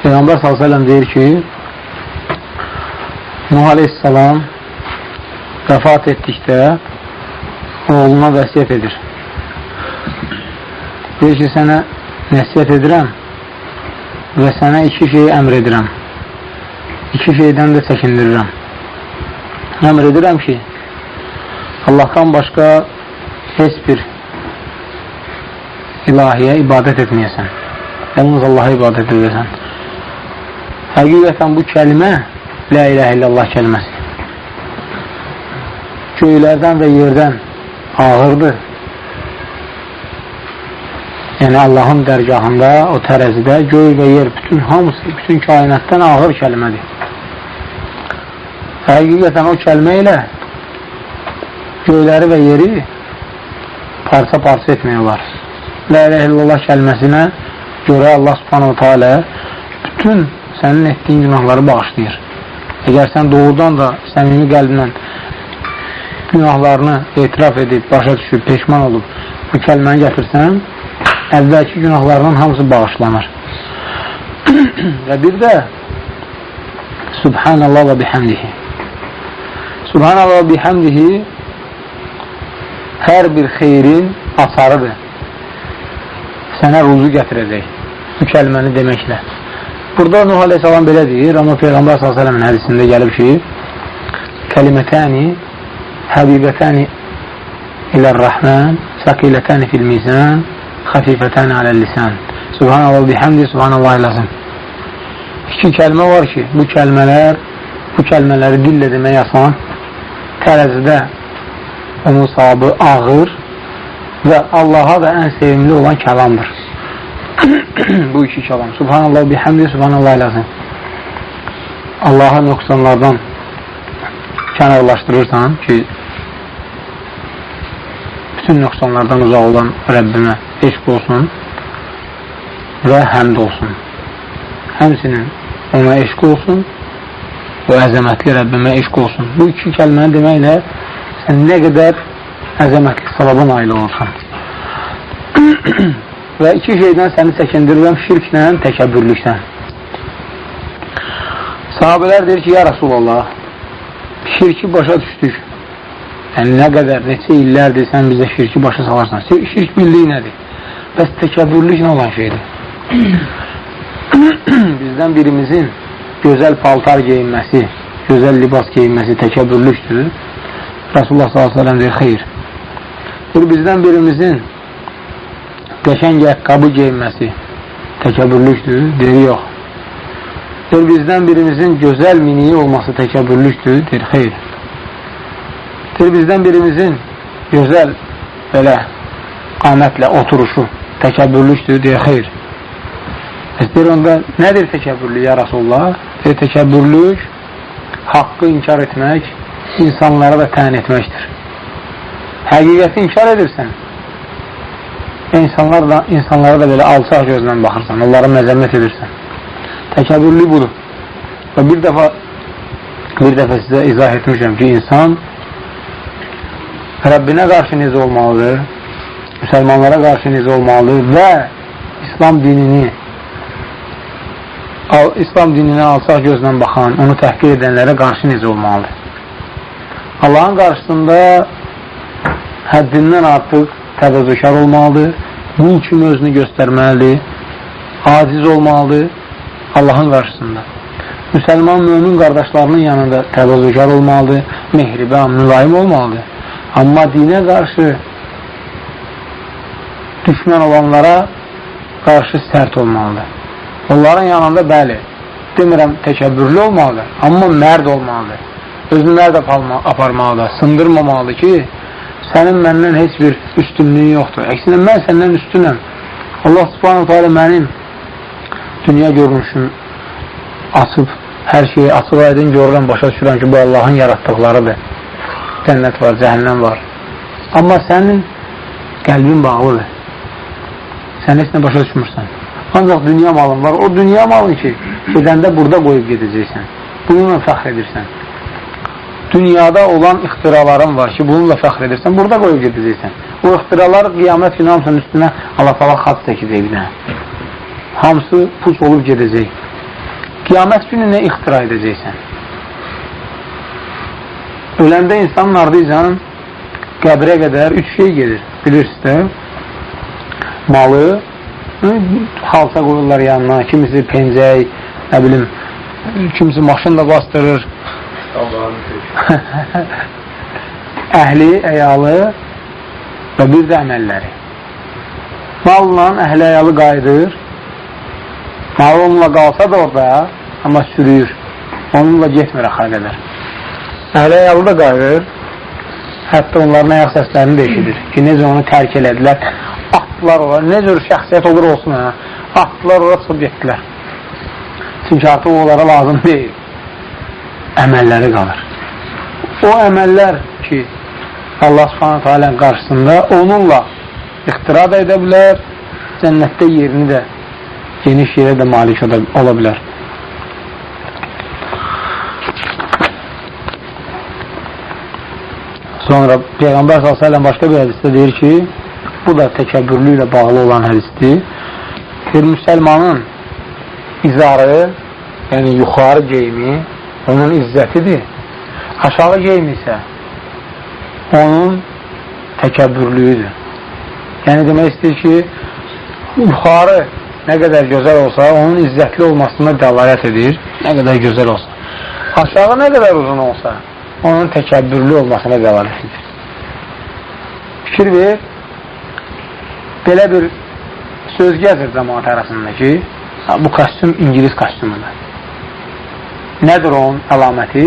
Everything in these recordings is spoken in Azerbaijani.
Peyğəmbər s.ə.v deyir ki, Nuh aleyhissalam vəfat etdikdə oğluna vəsiyyət edir. Deyir ki, sənə nəsiyyət edirəm və sənə iki şeyi əmr edirəm. İki şeydən də çəkindirirəm. Əmr edirəm ki, Allahdan başqa heç bir ilahiyə ibadət etməyəsən. Yalnız Allaha ibadət edəsən. Həqiqətən bu kəlmə La iləhə illallah kəlməsi. Göylərdən və yerdən ağırdır. Yəni Allahın dərgahında, o tərəzidə göy və yer, bütün hamısı, bütün kainatdan ağır kəlmədir. Həqiqətən o kəlmə ilə göyləri və yeri parça-parça etmək olar. La ilə illallah kəlməsinə görə Allah subhanahu teala bütün sənin etdiyin günahları bağışlayır. Əgər sən doğrudan da səmimi qəlblə günahlarını etiraf edib, başa düşüb, peşman olub, bu kəlməni gətirsən, əvvəlki günahlarının hamısı bağışlanır. və bir də Subhanallah və bihamdihi Subhanallah və bihamdihi hər bir xeyrin asarıdır. Sənə ruzu gətirəcək bu kəlməni deməklə. Burada Nuh Aleyhisselam belə deyir, amma Peyğəmbər s.ə.v-in hədisində gəlib ki, kəlimətəni həbibətəni ilə-rəhmən səkilətəni fil-mizən xəfifətəni aləl-lisən Subhanallah bihamdi, Subhanallah lazım. İki kəlmə var ki, bu kəlmələr, bu kəlmələri dillə demək asan, tərəzidə onun sahabı ağır və Allaha da ən sevimli olan kəlamdır. Bu iki kəlam. Subhanallah bihamdi, Subhanallah lazım. Allaha nöqsanlardan kənarlaşdırırsan ki, bütün nöqsanlardan uzaq olan Rəbbimə eşq olsun və həmd olsun. Həmsinin ona eşq olsun və əzəmətli Rəbbimə eşq olsun. Bu iki kəlməni deməklə sən nə qədər əzəmətli savaba nail olursan. və iki şeydən səni çəkindirirəm şirklə, təkəbbürlükdən. Sahabələr deyir ki, ya Rasulallah, şirki başa düşdük. Yəni, nə qədər, neçə illərdir sən bizə şirki başa salarsan. Şirk bildiyi nədir? Bəs təkəbbürlük nə olan şeydir? Bizdən birimizin gözəl paltar geyinməsi, gözəl libas geyinməsi təkəbbürlükdür. Rasulullah s.ə.v deyir, xeyr. Bir bizdən birimizin qəşəng əqqabı geyinməsi təkəbbürlükdür, deyir, yox. Deyir, bizdən birimizin gözəl miniyi olması təkəbbürlükdür, deyir, xeyr. Deyir, bizdən birimizin gözəl belə qamətlə oturuşu təkəbbürlükdür, deyir, xeyr. Deyir, onda nədir təkəbbürlük, ya Rasulullah? Deyir, təkəbbürlük haqqı inkar etmək, insanlara da tən etməkdir. Həqiqəti inkar edirsən, insanlar da, insanlara da belə alçaq gözlə baxırsan, onlara məzəmmət edirsən. Təkəbbürlü budur. Və bir dəfə bir dəfə sizə izah etmişəm ki, insan Rəbbinə qarşı necə olmalıdır, müsəlmanlara qarşı necə olmalıdır və İslam dinini İslam dininə alçaq gözlə baxan, onu təhqir edənlərə qarşı necə olmalıdır? Allahın qarşısında həddindən artıq təvəzzükar olmalıdır, qul kimi özünü göstərməlidir, aciz olmalıdır Allahın qarşısında. Müsəlman mümin qardaşlarının yanında təvəzzükar olmalıdır, mehriban, mülayim olmalıdır. Amma dinə qarşı düşmən olanlara qarşı sərt olmalıdır. Onların yanında bəli, demirəm təkəbbürlü olmalıdır, amma mərd olmalıdır. Özünü mərd aparmalıdır, sındırmamalıdır ki, sənin məndən heç bir üstünlüyün yoxdur. Əksinə, mən səndən üstünəm. Allah subhanahu teala mənim dünya görünüşüm açıb, hər şeyi açıq aydın görürəm, başa düşürəm ki, bu Allahın yaratdıqlarıdır. Cənnət var, cəhənnəm var. Amma sənin qəlbin bağlıdır. Sən heç nə başa düşmürsən. Ancaq dünya malın var. O dünya malın ki, gedəndə burada qoyub gedəcəksən. Bununla fəxr edirsən dünyada olan ixtiraların var ki, bununla fəxr edirsən, burada qoyub gedəcəksən. Bu ixtiralar qiyamət günü hamısının üstünə Allah-Allah xat çəkəcək bir dənə. Hamısı puç olub gedəcək. Qiyamət günü nə ixtira edəcəksən? Öləndə insanın ardıycan qəbrə qədər üç şey gedir. Bilirsiniz də, malı, halsa qoyurlar yanına, kimisi pencək, nə bilim, kimisi maşınla bastırır. Əhli, əyalı və bir də əməlləri. Malla əhli əyalı qayıdır, mal onunla qalsa da orada, amma sürüyür, onunla getmir axar qədər. Əhli əyalı da qayıdır, hətta onların ayaq səslərini də eşidir ki, necə onu tərk elədilər, atdılar ora, nə cür şəxsiyyət olur olsun, hə? atdılar ora çıxıb getdilər. Çünki artıq onlara lazım deyil. Əməlləri qalır. O əməllər ki, Allah subhanətə alən qarşısında onunla ixtira da edə bilər, cənnətdə yerini də geniş yerə də malik ola bilər. Sonra Peyğəmbər s.ə.v başqa bir hədisdə deyir ki, bu da təkəbbürlü ilə bağlı olan hədisdir. Bir müsəlmanın izarı, yəni yuxarı geyimi onun izzətidir. Aşağı geyimi isə onun təkəbbürlüyüdür. Yəni demək istəyir ki, yuxarı nə qədər gözəl olsa, onun izzətli olmasına dəlalət edir, nə qədər gözəl olsa. Aşağı nə qədər uzun olsa, onun təkəbbürlü olmasına dəlalət edir. Fikir ver, belə bir söz gəzir cəmaat arasında ki, bu kostyum İngiliz kostyumudur. Nədir onun əlaməti?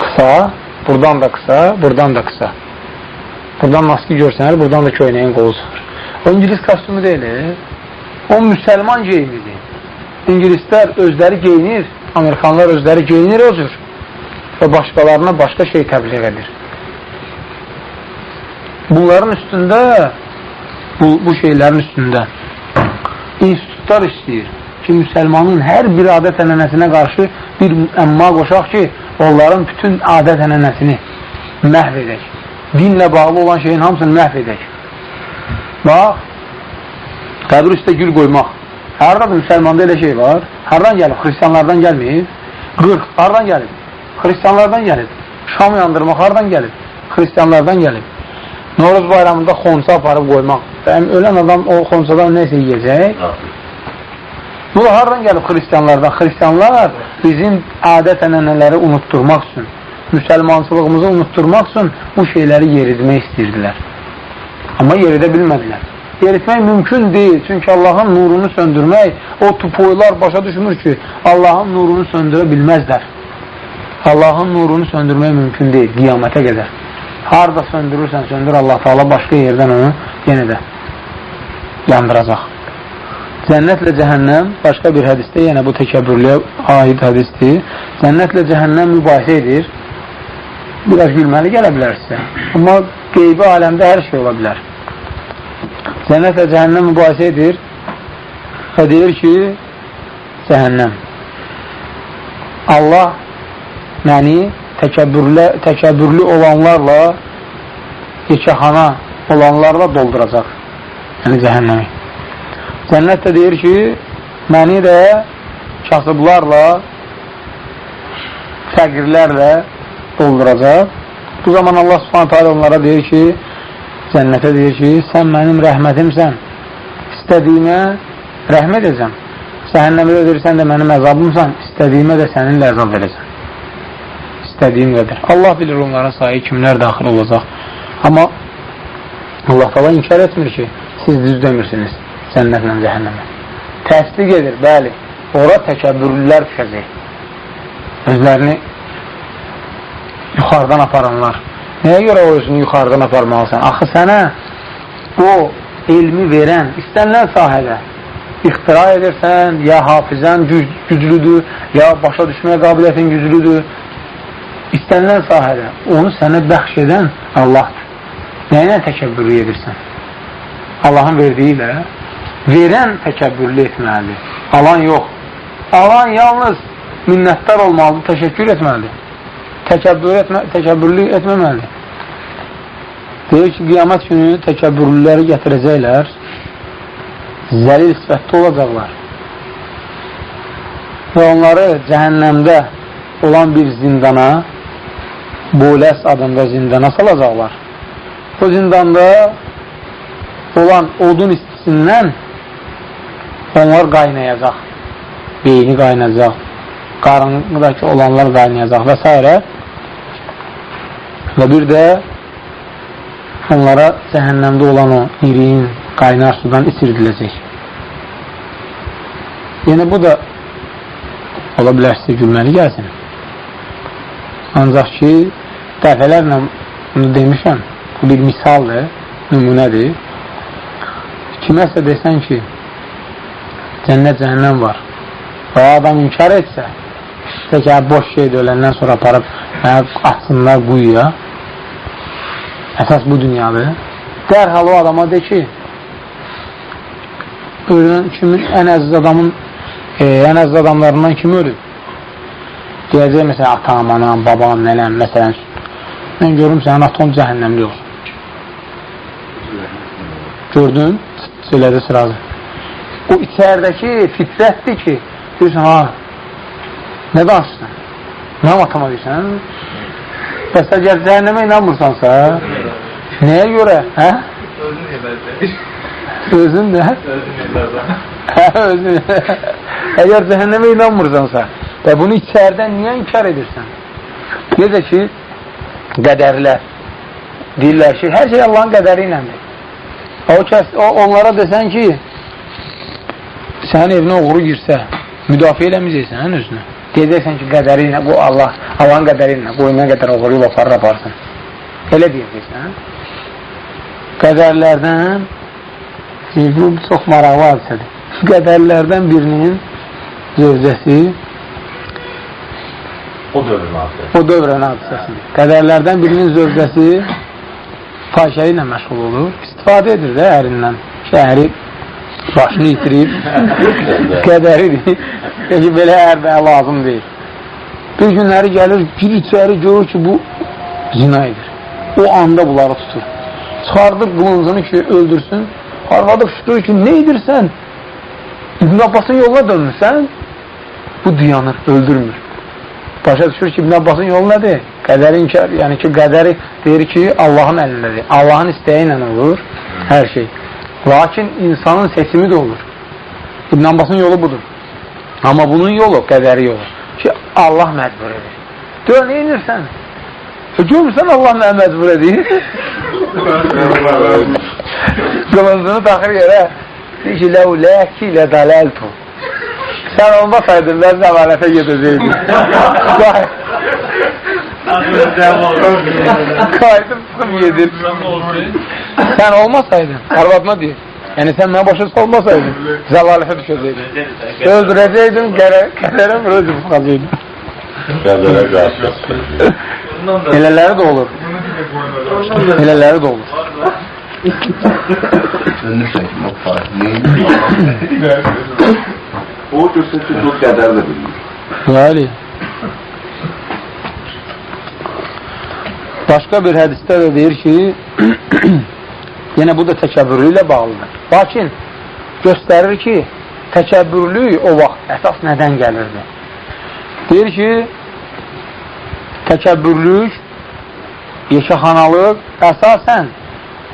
Qısa, buradan da qısa, buradan da qısa. Buradan maski görsənər, buradan da köynəyin qolu çıxır. O İngiliz kostyumu deyil, o müsəlman geyimidir. İngilislər özləri geyinir, Amerikanlar özləri geyinir o cür və başqalarına başqa şey təbliğ edir. Bunların üstündə, bu, bu şeylərin üstündə institutlar istəyir ki, müsəlmanın hər bir adət ənənəsinə qarşı bir əmma qoşaq ki, onların bütün adət ənənəsini məhv edək dinlə bağlı olan şeyin hamısını məhv edək. Bax, qəbir üstə gül qoymaq. Haradadır müsəlmanda elə şey var? Hardan gəlib? Xristiyanlardan gəlməyib. Qırx, hardan gəlib? Xristiyanlardan gəlib. Şam yandırmaq hardan gəlib? Xristiyanlardan gəlib. Noruz bayramında xonsa aparıb qoymaq. Ölən adam o xonsadan nəsə yiyəcək. Bu da hardan gəlib xristiyanlardan? Xristiyanlar bizim adət ənənələri unutturmaq üçün müsəlmançılığımızı unutturmaq üçün bu şeyləri yeridmək istəyirdilər. Amma yeridə bilmədilər. Yeritmək mümkün deyil. Çünki Allahın nurunu söndürmək, o tupoylar başa düşmür ki, Allahın nurunu söndürə bilməzlər. Allahın nurunu söndürmək mümkün deyil, qiyamətə qədər. Harada söndürürsən, söndür Allah Taala başqa yerdən onu yenə də yandıracaq. Cənnətlə cəhənnəm başqa bir hədisdə, yenə bu təkəbbürlüyə aid hədisdir. Cənnətlə cəhənnəm mübahisə edir biraz gülməli gələ bilər sizə. Amma qeybi aləmdə hər şey ola bilər. Cənnət və cəhənnəm mübahisə edir və deyir ki, cəhənnəm. Allah məni təkəbbürlü, təkəbbürlü olanlarla yekəxana olanlarla dolduracaq. Yəni cəhənnəmi. Cənnət də deyir ki, məni də kasıblarla, fəqirlərlə dolduracaq. Bu zaman Allah subhanətə alə onlara deyir ki, cənnətə deyir ki, sən mənim rəhmətimsən, istədiyimə rəhm edəcəm. Cəhənnəmə ödürsən də mənim əzabımsan, istədiyimə də səninlə əzab verəcəm. İstədiyim qədər. Allah bilir onların sayı kimlər daxil olacaq. Amma Allah falan inkar etmir ki, siz düz demirsiniz cənnətlə cəhənnəmə. Təsdiq edir, bəli, ora təkəbbürlülər düşəcək. Özlərini yuxarıdan aparanlar. Nəyə görə o özünü yuxarıdan aparmalısan? Axı sənə o elmi verən istənilən sahədə ixtira edirsən, ya hafizən güc güclüdür, ya başa düşməyə qabiliyyətin güclüdür. İstənilən sahədə onu sənə bəxş edən Allahdır. Nə ilə təkəbbürlü edirsən? Allahın verdiyi ilə verən təkəbbürlü etməlidir. Alan yox. Alan yalnız minnətdar olmalıdır, təşəkkür etməlidir təkəbbür etmə, təkəbbürlü etməməlidir. Deyir ki, qiyamət günü təkəbbürlüləri gətirəcəklər, zəlil sifətdə olacaqlar. və onları cəhənnəmdə olan bir zindana, Boləs adında zindana salacaqlar. O zindanda olan odun istisindən onlar qaynayacaq. Beyni qaynayacaq, qarındakı olanlar qaynayacaq və s. Və bir də onlara cəhənnəmdə olan o iriyin qaynar sudan içirdiləcək. Yəni bu da ola bilər sizə gülməli gəlsin. Ancaq ki, dəfələrlə bunu demişəm, bu bir misaldır, nümunədir. Kiməsə desən ki, cənnət cəhənnəm var və adam inkar etsə, işte ki, boş şeydir öləndən sonra aparıb atsınlar quyuya, əsas bu dünyadır. Dərhal o adama de ki, ölən kimin ən əziz adamın e, ən əziz adamlarından kim ölüb? Deyəcək, məsələn, atam, anam, babam, nənəm, məsələn, mən görürüm sənin atom cəhənnəmli olsun. Gördün? Söylədi sıradı. O içərdəki fitrətdir ki, deyirsən, ha, nə danışsan? Nə atama deyirsən? Bəs əgər cəhənnəmə inanmırsansa, nəyə görə? Hə? Özün də? Hə, özün. Əgər cəhənnəmə inanmırsansa və bunu içərdən niyə inkar edirsən? Necə ki, qədərlər deyirlər ki, hər şey Allahın qədəri iləndir. O, kəs, o onlara desən ki, sənin evinə uğru girsə, müdafiə eləməyəcəksən özünə. Deyəcəksən ki, qədəri ilə, bu Allah, Allahın qədəri ilə, qoyuna qədər uğru ilə aparır, aparsın. Elə deyəcəksən. Qədərlərdən bu çox maraqlı hadisədir. Qədərlərdən birinin zövcəsi o dövrün hadisəsi. O dövrün hadisəsidir. Qədərlərdən birinin zövcəsi fahişəli ilə məşğul olur. İstifadə edir də ərindən. Şəhəri başını itirib qədəridir. Peki, belə ər və lazım deyil. Bir günləri gəlir, gir içəri, görür ki, bu zina edir. O anda bunları tutur. Çıxardır qılıncını ki, öldürsün. Arvadı fışqırır ki, nə edirsən? İbn Abbasın yoluna dönmürsən? Bu dayanır, öldürmür. Başa düşür ki, İbn Abbasın yolu nədir? Qədəri inkar, yəni ki, qədəri deyir ki, Allahın əlindədir. Allahın istəyi ilə olur hər şey. Lakin insanın seçimi də olur. İbn Abbasın yolu budur. Amma bunun yolu, qədəri yolu. Ki, Allah məcbur edir. Dör? E, görmürsən Allah nə məcbur edir? Qılıncını taxır yerə. Deyir ki, ləuləki lə daləltu. Sən olmasaydın, mən zəmanətə gedəcəkdim. Qaydım çıxım yedir. Sən olmasaydın, arvadına deyir. Yəni sən mənə başa salmasaydın, zəlalətə düşəcəydin. Öldürəcəydin, qədərə vuracaq qalıyordun. Qədərə qarşı. Elələri də olur. Elələri də olur. O göstərir ki, çox qədər də bilmir. Bəli. Başqa bir hədisdə də deyir ki, yenə bu da təkəbbürlü ilə bağlıdır. Lakin göstərir ki, təkəbbürlük o vaxt əsas nədən gəlirdi? Deyir ki, təkəbbürlük, yeşəxanalıq əsasən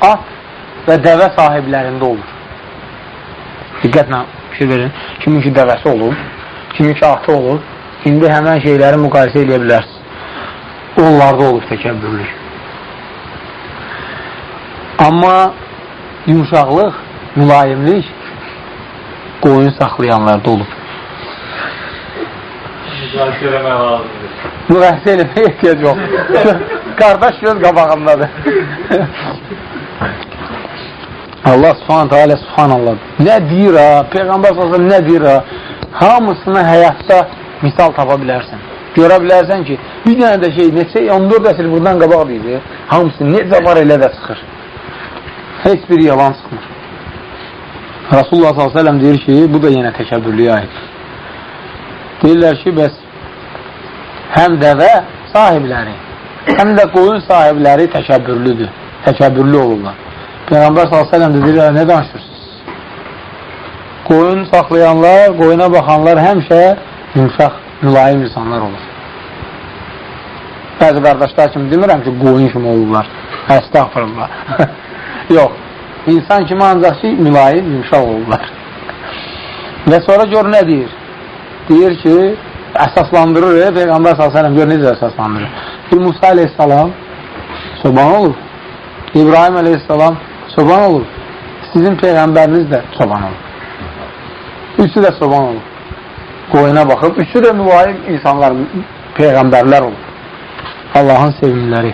at və dəvə sahiblərində olur. Diqqətlə fikir verin. Kimin ki dəvəsi olub, kimin ki atı olub, indi həmən şeyləri müqayisə edə bilərsiniz. Onlarda olur təkəbbürlük. Amma yumuşaqlıq, mülayimlik qoyun saxlayanlarda olub. Müzakirə eləmək lazımdır. Müqayisə eləməyə ehtiyac yox. Qardaş göz qabağındadır. Allah subhanətə alə subhanallah. Nə deyir ha? Peyğəmbər sallallahu nə deyir ha? Hamısını həyatda misal tapa bilərsən. Görə bilərsən ki, bir dənə də şey, neçə 14 əsr buradan qabaq deyir. Hamısı necə var elə də çıxır. Heç bir yalan çıxmır. Rasulullah s.ə.v deyir ki, bu da yenə təkəbbürlüyə aiddir. Deyirlər ki, bəs həm dəvə sahibləri, həm də qoyun sahibləri təkəbbürlüdür. Təkəbbürlü olurlar. Peyğəmbər s.ə.v deyirlər, nə danışırsınız? Qoyun saxlayanlar, qoyuna baxanlar həmişə yumşaq, mülayim insanlar olur. Bəzi qardaşlar kimi demirəm ki, qoyun kimi olurlar. Əstəğfirullah. Yox. İnsan kimi ancaq ki, mülayim, yumşaq olurlar. Və sonra gör nə deyir? Deyir ki, əsaslandırır, e, Peyğəmbər s.ə.v gör necə əsaslandırır. Bir Musa aleyhissalam çoban olur. İbrahim aleyhissalam çoban olur. Sizin Peyğəmbəriniz də çoban olur. Üçü də çoban olur. Qoyuna baxıb, üçü də mülayim insanlar, Peyğəmbərlər olur. Allahın sevimliləri.